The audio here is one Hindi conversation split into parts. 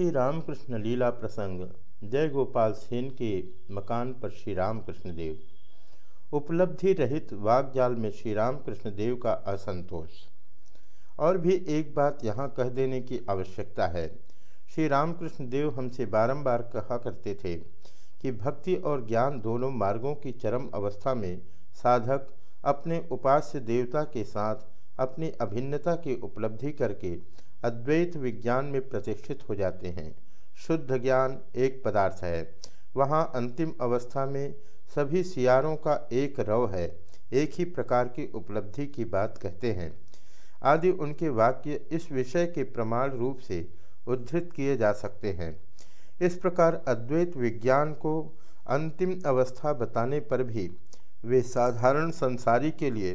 श्री रामकृष्ण लीला प्रसंग, जय गोपाल सेन के मकान पर श्री रामकृष्ण देव उपलब्धि रहित वागजाल में श्री रामकृष्ण देव का असंतोष। और भी एक बात यहाँ कह देने की आवश्यकता है। श्री रामकृष्ण देव हमसे बारंबार कहा करते थे कि भक्ति और ज्ञान दोनों मार्गों की चरम अवस्था में साधक अपने उपास्य देवता के साथ अपनी अभिन्नता की उपलब्धि करके अद्वैत विज्ञान में प्रतिष्ठित हो जाते हैं। शुद्ध ज्ञान एक पदार्थ है। वहाँ अंतिम अवस्था में सभी सियारों का एक रव है, एक ही प्रकार की उपलब्धि की बात कहते हैं। आदि उनके वाक्य इस विषय के प्रमाण रूप से उद्धृत किए जा सकते हैं। इस प्रकार अद्वैत विज्ञान को अंतिम अवस्था बताने पर भी वे साधारण संसारी के लिए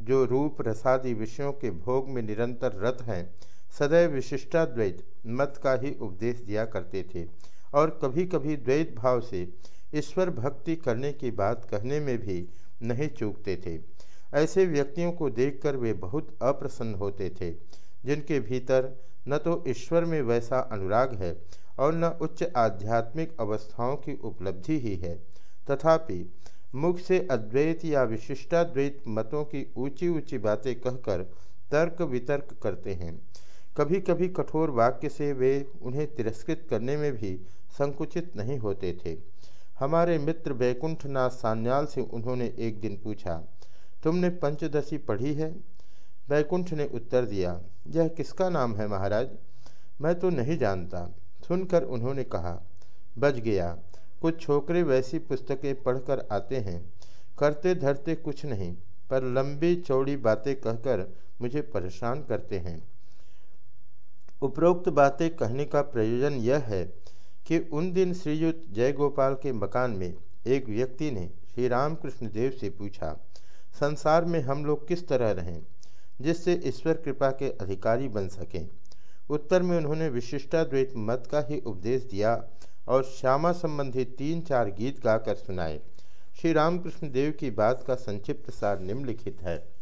जो रूप रसादि विषयों के भोग में निरंतर रत हैं, सदैव विशिष्टाद्वैत मत का ही उपदेश दिया करते थे। और कभी कभी द्वैत भाव से ईश्वर भक्ति करने की बात कहने में भी नहीं चूकते थे। ऐसे व्यक्तियों को देखकर वे बहुत अप्रसन्न होते थे, जिनके भीतर न तो ईश्वर में वैसा अनुराग है और न उच्च आध्यात्मिक अवस्थाओं की उपलब्धि ही है। तथापि मुख से अद्वैत या विशिष्टाद्वैत मतों की ऊँची ऊँची बातें कहकर तर्क वितर्क करते हैं। कभी कभी कठोर वाक्य से वे उन्हें तिरस्कृत करने में भी संकुचित नहीं होते थे। हमारे मित्र बैकुंठनाथ सान्याल से उन्होंने एक दिन पूछा, तुमने पंचदशी पढ़ी है? बैकुंठ ने उत्तर दिया, यह किसका नाम है महाराज? मैं तो नहीं जानता। सुनकर उन्होंने कहा, बज गया। कुछ छोकरे वैसी पुस्तकें पढ़कर आते हैं। करते धरते कुछ नहीं, पर लंबी चौड़ी बातें कहकर मुझे परेशान करते हैं। उपरोक्त बातें कहने का प्रयोजन यह है कि उन दिन श्रीयुक्त जयगोपाल के मकान में एक व्यक्ति ने श्री रामकृष्ण देव से पूछा, संसार में हम लोग किस तरह रहें, जिससे ईश्वर कृपा के अधिकारी बन सकें? उत्तर में उन्होंने विशिष्टाद्वैत मत का ही उपदेश दिया और श्यामा संबंधी तीन चार गीत गाकर सुनाए। श्री रामकृष्ण देव की बात का संक्षिप्त सार निम्नलिखित है।